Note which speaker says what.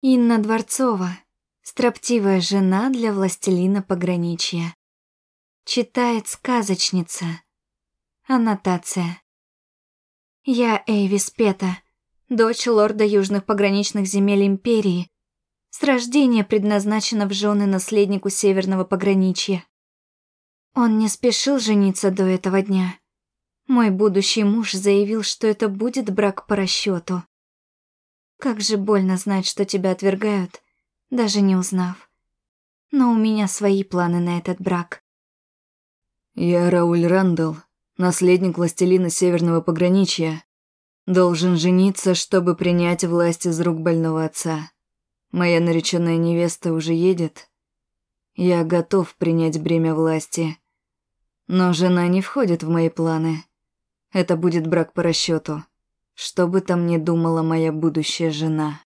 Speaker 1: Инна Дворцова, строптивая жена для властелина пограничья. Читает сказочница. Аннотация. Я Эйвис Пета, дочь лорда южных пограничных земель Империи, с рождения предназначена в жены наследнику северного пограничья. Он не спешил жениться до этого дня. Мой будущий муж заявил, что это будет брак по расчету. Как же больно знать, что тебя отвергают, даже не узнав. Но у меня свои планы на этот брак.
Speaker 2: Я Рауль Рандall, наследник властелина Северного пограничья. Должен жениться, чтобы принять власть из рук больного отца. Моя нареченная невеста уже едет. Я готов принять бремя власти. Но жена не входит в мои планы. Это будет брак по расчету. Что бы там ни думала моя будущая жена.